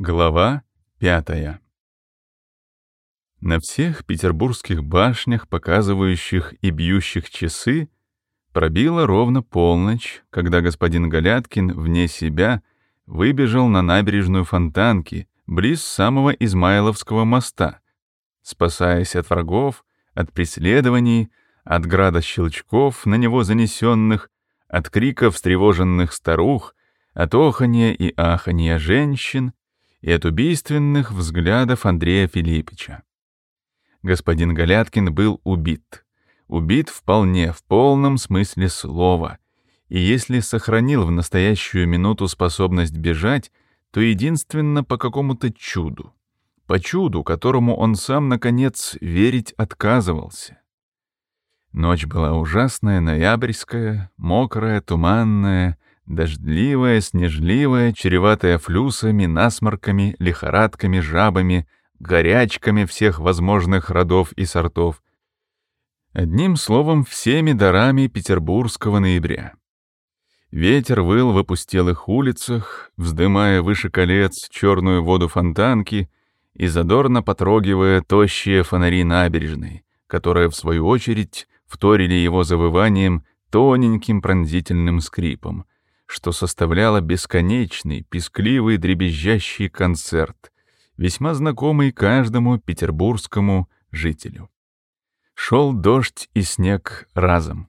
Глава пятая. На всех петербургских башнях, показывающих и бьющих часы, пробила ровно полночь, когда господин Галяткин вне себя выбежал на набережную Фонтанки, близ самого Измайловского моста, спасаясь от врагов, от преследований, от града щелчков, на него занесенных, от криков встревоженных старух, от оханья и аханья женщин, и от убийственных взглядов Андрея Филиппича. Господин Галяткин был убит. Убит вполне, в полном смысле слова. И если сохранил в настоящую минуту способность бежать, то единственно по какому-то чуду. По чуду, которому он сам, наконец, верить отказывался. Ночь была ужасная, ноябрьская, мокрая, туманная, Дождливая, снежливая, чреватая флюсами, насморками, лихорадками, жабами, горячками всех возможных родов и сортов. Одним словом, всеми дарами петербургского ноября. Ветер выл в опустелых улицах, вздымая выше колец черную воду фонтанки и задорно потрогивая тощие фонари набережной, которые, в свою очередь, вторили его завыванием тоненьким пронзительным скрипом — что составляло бесконечный, пескливый, дребезжащий концерт, весьма знакомый каждому петербургскому жителю. Шел дождь и снег разом.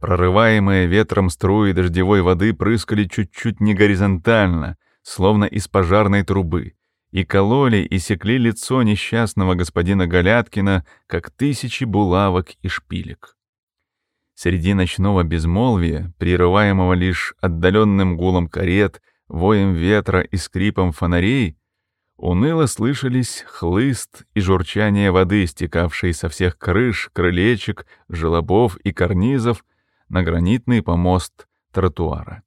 Прорываемые ветром струи дождевой воды прыскали чуть-чуть не горизонтально, словно из пожарной трубы, и кололи и секли лицо несчастного господина Галяткина, как тысячи булавок и шпилек. Среди ночного безмолвия, прерываемого лишь отдаленным гулом карет, воем ветра и скрипом фонарей, уныло слышались хлыст и журчание воды, стекавшей со всех крыш, крылечек, желобов и карнизов на гранитный помост тротуара.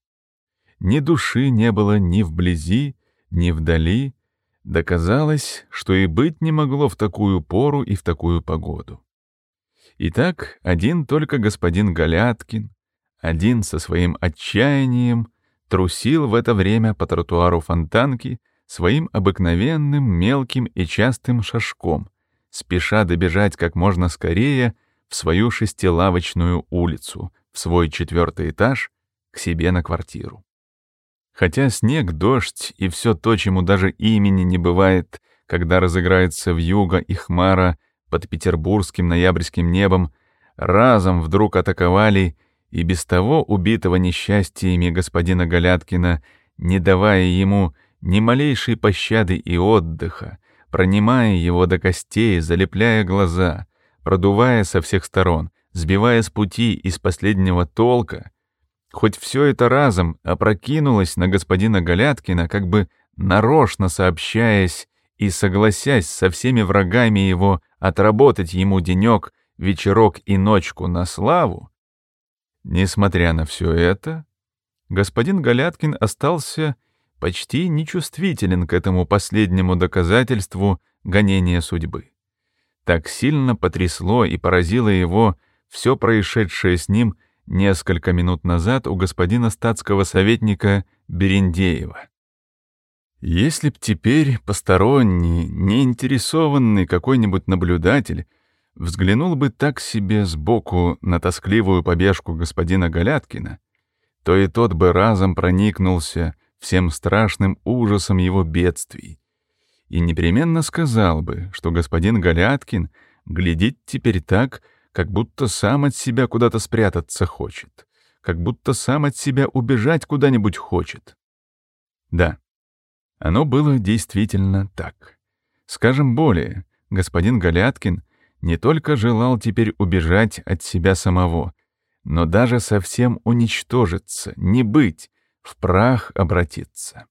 Ни души не было ни вблизи, ни вдали, доказалось, что и быть не могло в такую пору и в такую погоду. Итак, один только господин Галяткин, один со своим отчаянием, трусил в это время по тротуару фонтанки своим обыкновенным мелким и частым шажком, спеша добежать как можно скорее в свою шестилавочную улицу, в свой четвертый этаж, к себе на квартиру. Хотя снег, дождь и все то, чему даже имени не бывает, когда разыграется вьюга и хмара под петербургским ноябрьским небом разом вдруг атаковали и без того убитого несчастьями господина Галяткина, не давая ему ни малейшей пощады и отдыха, пронимая его до костей, залепляя глаза, продувая со всех сторон, сбивая с пути из последнего толка, хоть все это разом опрокинулось на господина Галяткина, как бы нарочно сообщаясь и согласясь со всеми врагами его отработать ему денек, вечерок и ночку на славу, несмотря на все это, господин Галяткин остался почти нечувствителен к этому последнему доказательству гонения судьбы. Так сильно потрясло и поразило его все происшедшее с ним несколько минут назад у господина статского советника Берендеева. Если б теперь посторонний, неинтересованный какой-нибудь наблюдатель взглянул бы так себе сбоку на тоскливую побежку господина Галяткина, то и тот бы разом проникнулся всем страшным ужасом его бедствий и непременно сказал бы, что господин Галяткин глядит теперь так, как будто сам от себя куда-то спрятаться хочет, как будто сам от себя убежать куда-нибудь хочет. Да, оно было действительно так. Скажем более, господин Галяткин не только желал теперь убежать от себя самого, но даже совсем уничтожиться, не быть, в прах обратиться.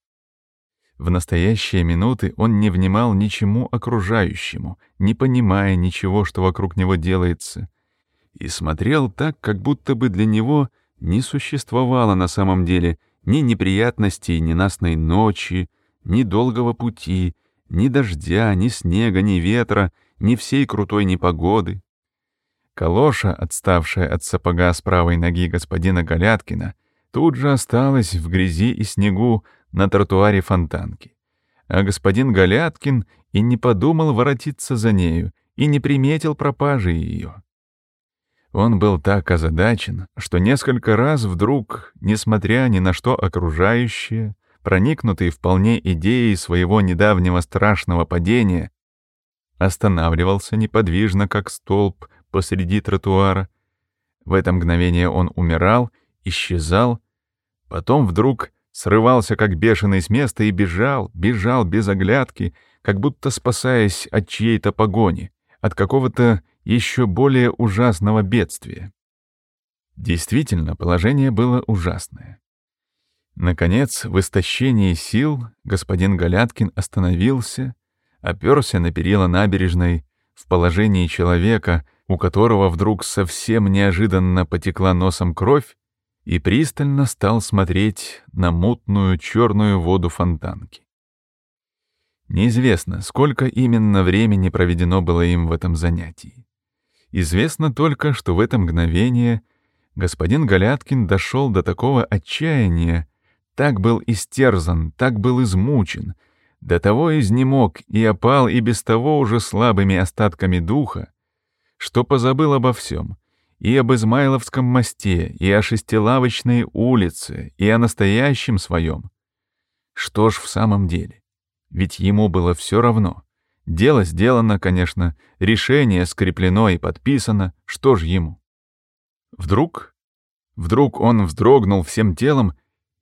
В настоящие минуты он не внимал ничему окружающему, не понимая ничего, что вокруг него делается, и смотрел так, как будто бы для него не существовало на самом деле ни неприятностей ненастной ночи, ни долгого пути, ни дождя, ни снега, ни ветра, ни всей крутой непогоды. Калоша, отставшая от сапога с правой ноги господина Галяткина, тут же осталась в грязи и снегу на тротуаре фонтанки. а господин Галяткин и не подумал воротиться за нею, и не приметил пропажи ее. Он был так озадачен, что несколько раз вдруг, несмотря ни на что окружающее, проникнутый вполне идеей своего недавнего страшного падения, останавливался неподвижно, как столб, посреди тротуара. В это мгновение он умирал, исчезал, потом вдруг срывался как бешеный с места и бежал, бежал без оглядки, как будто спасаясь от чьей-то погони, от какого-то еще более ужасного бедствия. Действительно, положение было ужасное. Наконец, в истощении сил господин Галяткин остановился, оперся на перила набережной в положении человека, у которого вдруг совсем неожиданно потекла носом кровь, и пристально стал смотреть на мутную черную воду фонтанки. Неизвестно, сколько именно времени проведено было им в этом занятии. Известно только, что в это мгновение господин Галяткин дошел до такого отчаяния, так был истерзан, так был измучен, до того изнемог и опал и без того уже слабыми остатками духа, что позабыл обо всем, и об Измайловском мосте, и о Шестилавочной улице, и о настоящем своем. Что ж в самом деле? Ведь ему было все равно. Дело сделано, конечно, решение скреплено и подписано, что ж ему? Вдруг, вдруг он вздрогнул всем телом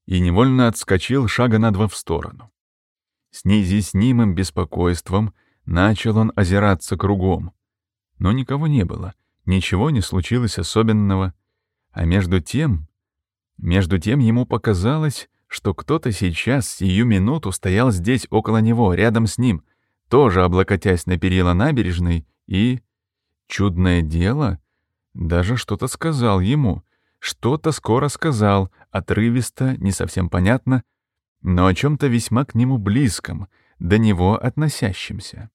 и невольно отскочил шага на два в сторону. С неизъяснимым беспокойством начал он озираться кругом. Но никого не было, ничего не случилось особенного. А между тем, между тем ему показалось, что кто-то сейчас, сию минуту, стоял здесь около него, рядом с ним, тоже облокотясь на перила набережной, и... Чудное дело, даже что-то сказал ему, что-то скоро сказал, отрывисто, не совсем понятно, но о чем-то весьма к нему близком, до него относящемся.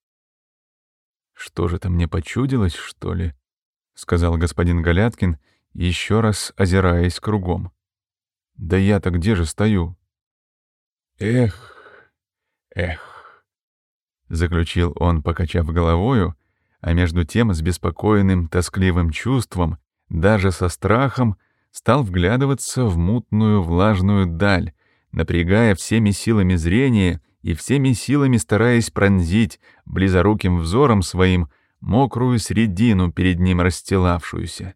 «Что же это мне почудилось, что ли?» — сказал господин Галяткин, еще раз озираясь кругом. Да я-то где же стою? Эх, эх, заключил он, покачав головою, а между тем с беспокойным, тоскливым чувством, даже со страхом, стал вглядываться в мутную влажную даль, напрягая всеми силами зрения и всеми силами стараясь пронзить близоруким взором своим мокрую средину перед ним расстилавшуюся.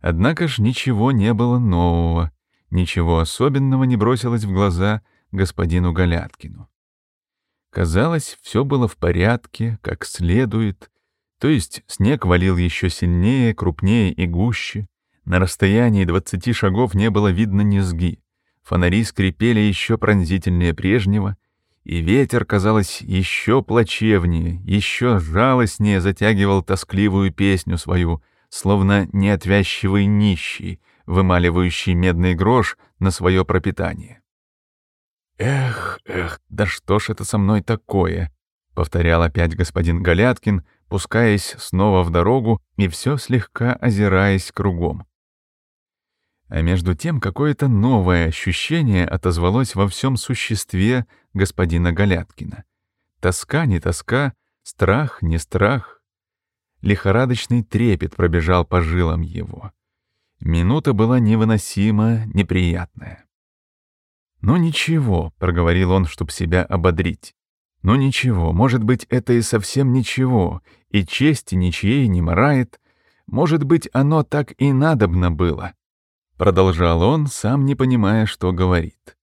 Однако ж ничего не было нового, ничего особенного не бросилось в глаза господину Галяткину. Казалось, все было в порядке, как следует, то есть снег валил еще сильнее, крупнее и гуще, на расстоянии двадцати шагов не было видно низги, фонари скрипели еще пронзительнее прежнего, и ветер, казалось, еще плачевнее, еще жалостнее затягивал тоскливую песню свою — словно неотвязчивый нищий, вымаливающий медный грош на свое пропитание. «Эх, эх, да что ж это со мной такое?» — повторял опять господин Галяткин, пускаясь снова в дорогу и все слегка озираясь кругом. А между тем какое-то новое ощущение отозвалось во всем существе господина Галяткина. Тоска не тоска, страх не страх, Лихорадочный трепет пробежал по жилам его. Минута была невыносимо неприятная. «Ну ничего», — проговорил он, чтобы себя ободрить. «Ну ничего, может быть, это и совсем ничего, и чести ничьей не морает. Может быть, оно так и надобно было». Продолжал он, сам не понимая, что говорит.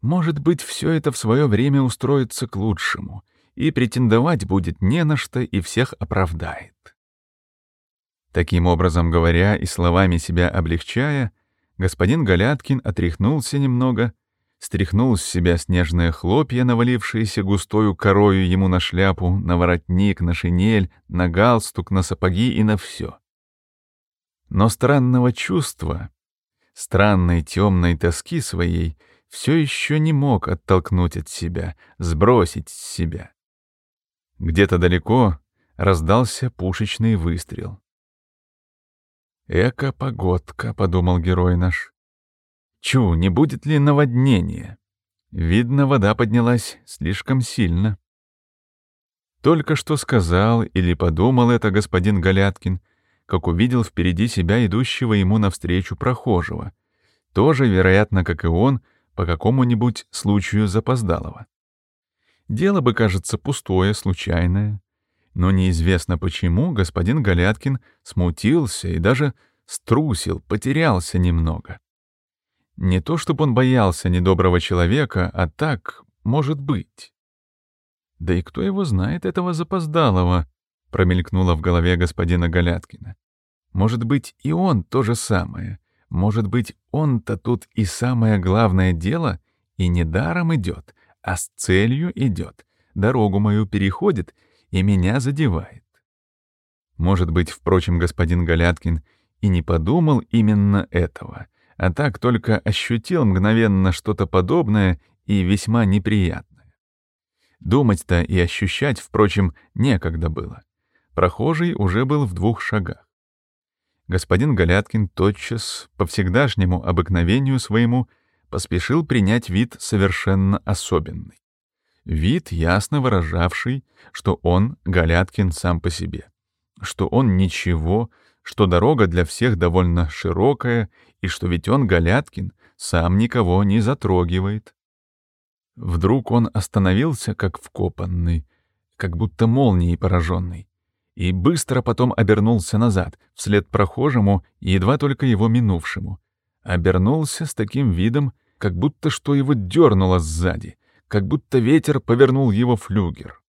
«Может быть, все это в свое время устроится к лучшему, и претендовать будет не на что и всех оправдает». Таким образом говоря и словами себя облегчая, господин Галяткин отряхнулся немного, стряхнул с себя снежные хлопья, навалившиеся густою корою ему на шляпу, на воротник, на шинель, на галстук, на сапоги и на все. Но странного чувства, странной темной тоски своей все еще не мог оттолкнуть от себя, сбросить с себя. Где-то далеко раздался пушечный выстрел. «Эка-погодка», — подумал герой наш. «Чу, не будет ли наводнения? Видно, вода поднялась слишком сильно. Только что сказал или подумал это господин Галяткин, как увидел впереди себя идущего ему навстречу прохожего, тоже, вероятно, как и он, по какому-нибудь случаю запоздалого. Дело бы, кажется, пустое, случайное. Но неизвестно почему господин Галяткин смутился и даже струсил, потерялся немного. Не то чтобы он боялся недоброго человека, а так, может быть. Да и кто его знает, этого запоздалого, промелькнуло в голове господина Галяткина. Может быть, и он то же самое. Может быть, он-то тут и самое главное дело, и не даром идет, а с целью идет, дорогу мою переходит и меня задевает. Может быть, впрочем, господин Галяткин и не подумал именно этого, а так только ощутил мгновенно что-то подобное и весьма неприятное. Думать-то и ощущать, впрочем, некогда было. Прохожий уже был в двух шагах. Господин Галяткин тотчас, по всегдашнему обыкновению своему, поспешил принять вид совершенно особенный. Вид, ясно выражавший, что он Галяткин сам по себе, что он ничего, что дорога для всех довольно широкая, и что ведь он, Галяткин, сам никого не затрогивает. Вдруг он остановился, как вкопанный, как будто молнией пораженный, и быстро потом обернулся назад, вслед прохожему, едва только его минувшему, обернулся с таким видом, как будто что его дернуло сзади, как будто ветер повернул его флюгер.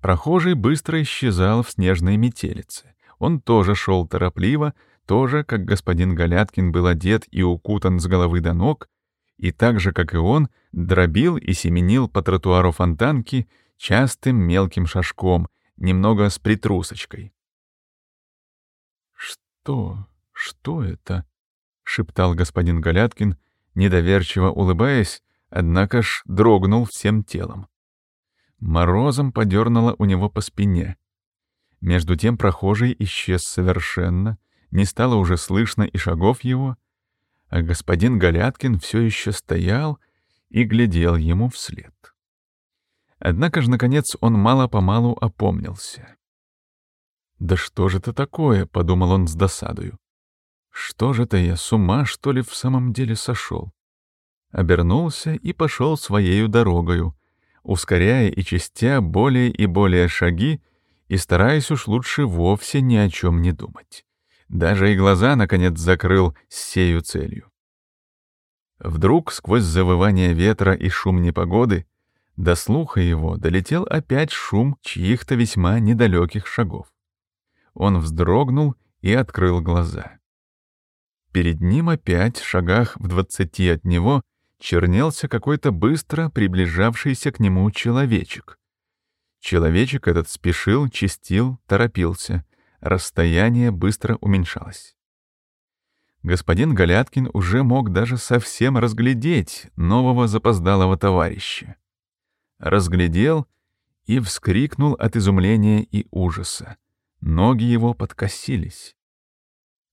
Прохожий быстро исчезал в снежной метелице. Он тоже шел торопливо, тоже, как господин Галяткин был одет и укутан с головы до ног, и так же, как и он, дробил и семенил по тротуару фонтанки частым мелким шажком, немного с притрусочкой. «Что? Что это?» — шептал господин Галяткин, недоверчиво улыбаясь, однако ж дрогнул всем телом. Морозом подернуло у него по спине. Между тем прохожий исчез совершенно, не стало уже слышно и шагов его, а господин Галяткин все еще стоял и глядел ему вслед. Однако же, наконец, он мало-помалу опомнился. «Да что же это такое?» — подумал он с досадою. «Что же это я, с ума, что ли, в самом деле сошел?» Обернулся и пошел своею дорогою, ускоряя и частя более и более шаги и стараясь уж лучше вовсе ни о чем не думать. Даже и глаза, наконец, закрыл с сею целью. Вдруг, сквозь завывание ветра и шум непогоды, до слуха его долетел опять шум чьих-то весьма недалеких шагов. Он вздрогнул и открыл глаза. Перед ним опять, в шагах в двадцати от него, чернелся какой-то быстро приближавшийся к нему человечек. Человечек этот спешил, чистил, торопился. Расстояние быстро уменьшалось. Господин Галяткин уже мог даже совсем разглядеть нового запоздалого товарища разглядел и вскрикнул от изумления и ужаса. Ноги его подкосились.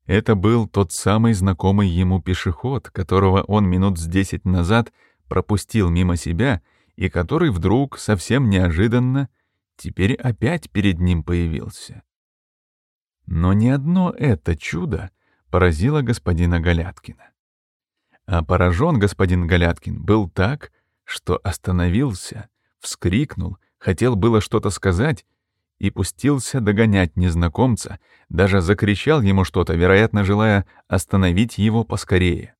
Это был тот самый знакомый ему пешеход, которого он минут с десять назад пропустил мимо себя и который вдруг, совсем неожиданно, теперь опять перед ним появился. Но не одно это чудо поразило господина Галяткина. А поражен господин Галяткин был так, что остановился, вскрикнул, хотел было что-то сказать и пустился догонять незнакомца, даже закричал ему что-то, вероятно, желая остановить его поскорее.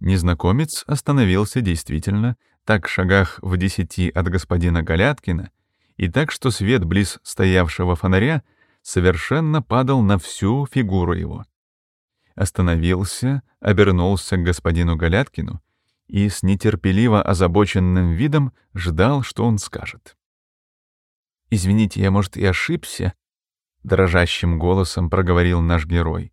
Незнакомец остановился действительно, так в шагах в десяти от господина Галяткина, и так, что свет близ стоявшего фонаря совершенно падал на всю фигуру его. Остановился, обернулся к господину Галяткину и с нетерпеливо озабоченным видом ждал, что он скажет. «Извините, я, может, и ошибся?» — дрожащим голосом проговорил наш герой.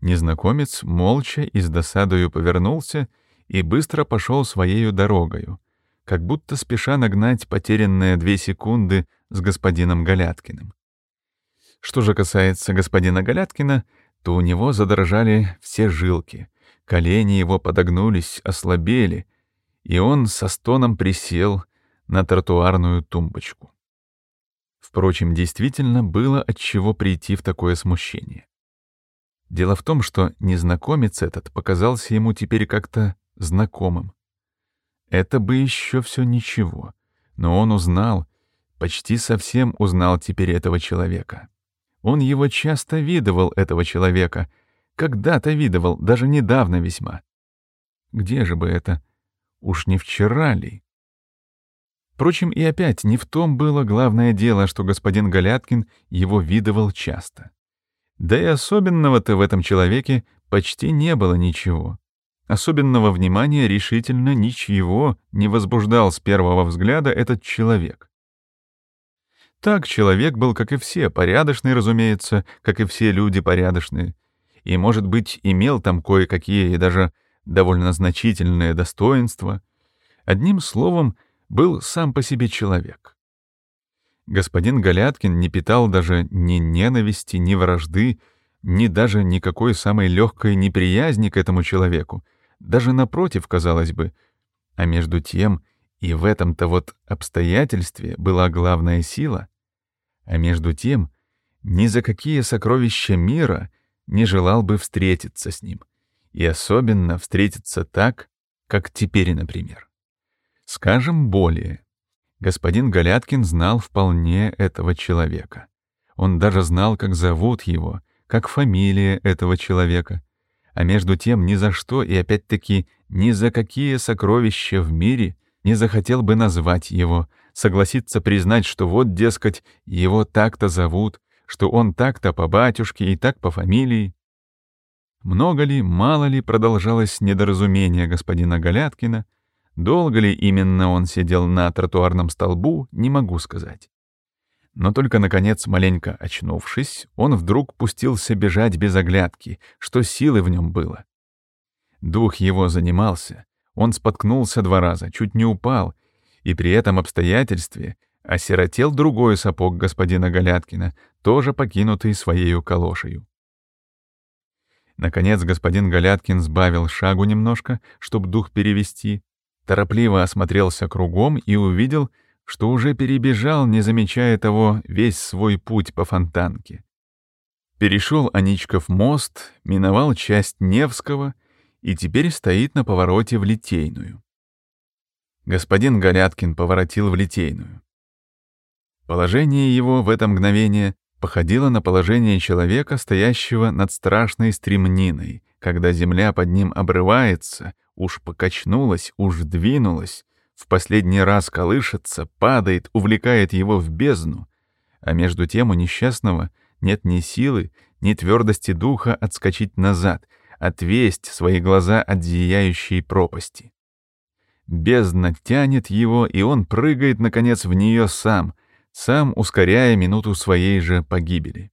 Незнакомец молча и с досадою повернулся и быстро пошел своею дорогою, как будто спеша нагнать потерянные две секунды с господином Галяткиным. Что же касается господина Галяткина, то у него задрожали все жилки — Колени его подогнулись, ослабели, и он со стоном присел на тротуарную тумбочку. Впрочем, действительно было от чего прийти в такое смущение. Дело в том, что незнакомец этот показался ему теперь как-то знакомым. Это бы еще все ничего, но он узнал, почти совсем узнал теперь этого человека. Он его часто видывал, этого человека, когда-то видывал, даже недавно весьма. Где же бы это? Уж не вчера ли? Впрочем, и опять не в том было главное дело, что господин Галяткин его видывал часто. Да и особенного-то в этом человеке почти не было ничего. Особенного внимания решительно ничего не возбуждал с первого взгляда этот человек. Так человек был, как и все, порядочный, разумеется, как и все люди порядочные, и, может быть, имел там кое-какие и даже довольно значительные достоинства. Одним словом, был сам по себе человек. Господин Галяткин не питал даже ни ненависти, ни вражды, ни даже никакой самой легкой неприязни к этому человеку, даже напротив, казалось бы. А между тем и в этом-то вот обстоятельстве была главная сила, а между тем ни за какие сокровища мира не желал бы встретиться с ним, и особенно встретиться так, как теперь, например. Скажем более, господин Галяткин знал вполне этого человека. Он даже знал, как зовут его, как фамилия этого человека. А между тем ни за что и опять-таки ни за какие сокровища в мире не захотел бы назвать его, согласиться признать, что вот, дескать, его так-то зовут, что он так-то по батюшке и так по фамилии. Много ли, мало ли продолжалось недоразумение господина Галяткина, Долго ли именно он сидел на тротуарном столбу, не могу сказать. Но только, наконец, маленько очнувшись, он вдруг пустился бежать без оглядки, что силы в нем было. Дух его занимался, он споткнулся два раза, чуть не упал, и при этом обстоятельстве осиротел другой сапог господина Галяткина, тоже покинутый своею калошею. Наконец господин Галяткин сбавил шагу немножко, чтобы дух перевести, торопливо осмотрелся кругом и увидел, что уже перебежал, не замечая того, весь свой путь по фонтанке. Перешел Аничков мост, миновал часть Невского и теперь стоит на повороте в Литейную. Господин Горяткин поворотил в Литейную. Положение его в это мгновение походило на положение человека, стоящего над страшной стремниной, когда земля под ним обрывается, Уж покачнулась, уж двинулась, в последний раз колышется, падает, увлекает его в бездну. А между тем у несчастного нет ни силы, ни твердости духа отскочить назад, отвесть свои глаза от зияющей пропасти. Бездна тянет его, и он прыгает, наконец, в нее сам, сам ускоряя минуту своей же погибели.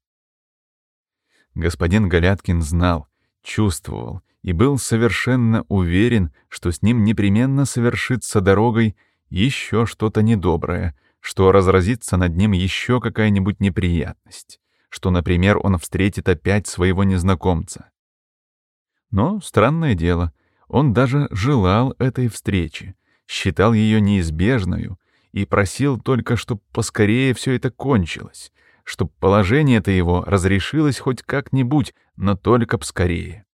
Господин Галяткин знал, чувствовал, и был совершенно уверен, что с ним непременно совершится дорогой еще что-то недоброе, что разразится над ним еще какая-нибудь неприятность, что, например, он встретит опять своего незнакомца. Но, странное дело, он даже желал этой встречи, считал ее неизбежную и просил только, чтобы поскорее все это кончилось, чтобы положение-то его разрешилось хоть как-нибудь, но только б скорее.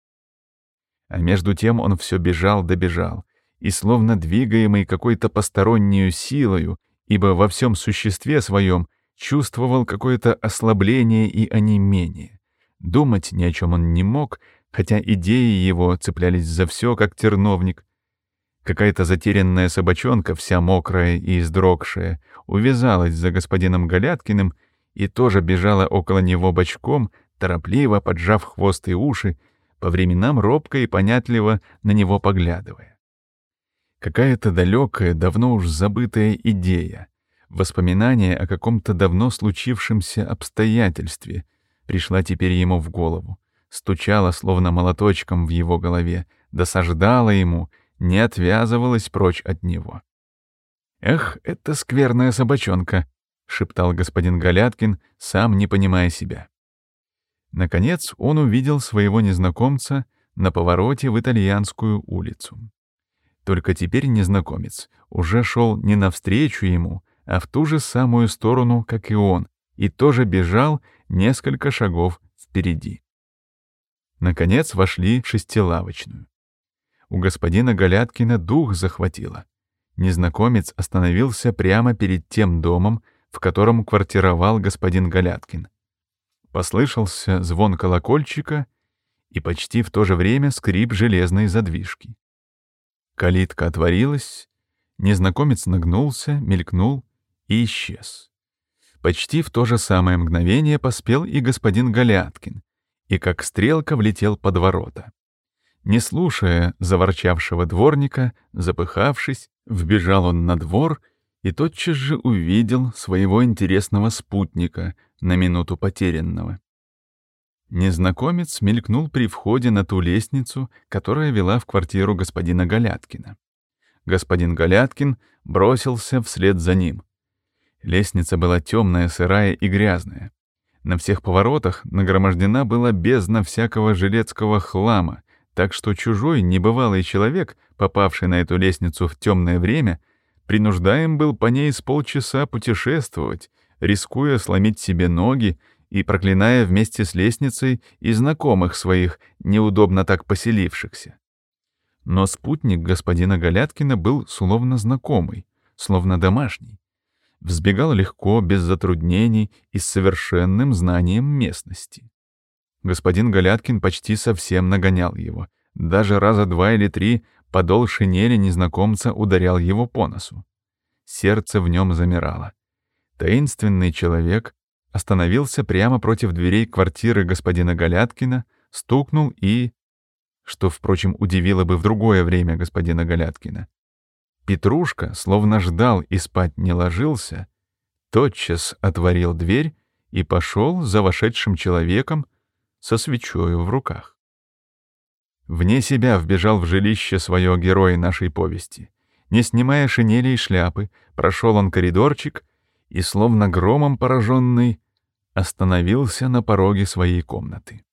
А между тем он все бежал добежал, и словно двигаемый какой-то постороннюю силою, ибо во всем существе своем чувствовал какое-то ослабление и онемение. Думать ни о чем он не мог, хотя идеи его цеплялись за все, как терновник. Какая-то затерянная собачонка, вся мокрая и издрогшая, увязалась за господином Галяткиным и тоже бежала около него бочком, торопливо поджав хвост и уши, по временам робко и понятливо на него поглядывая. Какая-то далекая, давно уж забытая идея, воспоминание о каком-то давно случившемся обстоятельстве пришла теперь ему в голову, стучала словно молоточком в его голове, досаждала ему, не отвязывалась прочь от него. «Эх, это скверная собачонка», — шептал господин Галяткин, сам не понимая себя. Наконец он увидел своего незнакомца на повороте в итальянскую улицу. Только теперь незнакомец уже шел не навстречу ему, а в ту же самую сторону, как и он, и тоже бежал несколько шагов впереди. Наконец вошли в шестилавочную. У господина Галяткина дух захватило. Незнакомец остановился прямо перед тем домом, в котором квартировал господин Галяткин. Послышался звон колокольчика и почти в то же время скрип железной задвижки. Калитка отворилась, незнакомец нагнулся, мелькнул и исчез. Почти в то же самое мгновение поспел и господин Галяткин, и как стрелка влетел под ворота. Не слушая заворчавшего дворника, запыхавшись, вбежал он на двор и тотчас же увидел своего интересного спутника, на минуту потерянного. Незнакомец мелькнул при входе на ту лестницу, которая вела в квартиру господина Галяткина. Господин Галяткин бросился вслед за ним. Лестница была темная, сырая и грязная. На всех поворотах нагромождена была бездна всякого жилецкого хлама, так что чужой, небывалый человек, попавший на эту лестницу в темное время, принуждаем был по ней с полчаса путешествовать, рискуя сломить себе ноги и проклиная вместе с лестницей и знакомых своих, неудобно так поселившихся. Но спутник господина Галяткина был словно знакомый, словно домашний. Взбегал легко, без затруднений и с совершенным знанием местности. Господин Галяткин почти совсем нагонял его. Даже раза два или три подол шинели незнакомца ударял его по носу. Сердце в нем замирало. Таинственный человек остановился прямо против дверей квартиры господина Галяткина, стукнул и... Что, впрочем, удивило бы в другое время господина Галяткина. Петрушка, словно ждал и спать не ложился, тотчас отворил дверь и пошел за вошедшим человеком со свечою в руках. Вне себя вбежал в жилище свое герой нашей повести. Не снимая шинели и шляпы, прошел он коридорчик и, словно громом пораженный, остановился на пороге своей комнаты.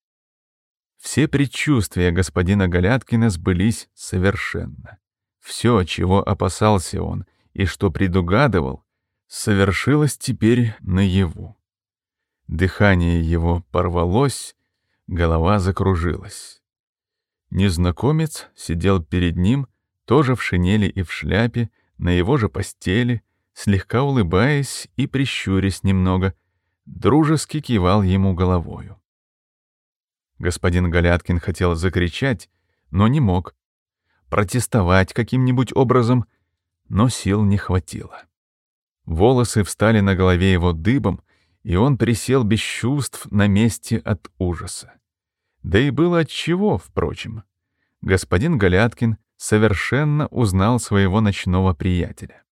Все предчувствия господина Галяткина сбылись совершенно. Все, чего опасался он и что предугадывал, совершилось теперь наяву. Дыхание его порвалось, голова закружилась. Незнакомец сидел перед ним, тоже в шинели и в шляпе, на его же постели, слегка улыбаясь и прищурясь немного, дружески кивал ему головою. Господин Галяткин хотел закричать, но не мог. Протестовать каким-нибудь образом, но сил не хватило. Волосы встали на голове его дыбом, и он присел без чувств на месте от ужаса. Да и было от чего, впрочем. Господин Галяткин совершенно узнал своего ночного приятеля.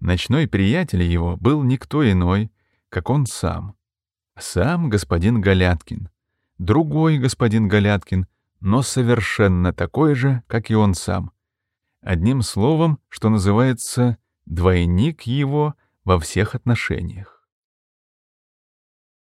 Ночной приятель его был никто иной, как он сам. Сам господин Галяткин. Другой господин Галяткин, но совершенно такой же, как и он сам. Одним словом, что называется, двойник его во всех отношениях.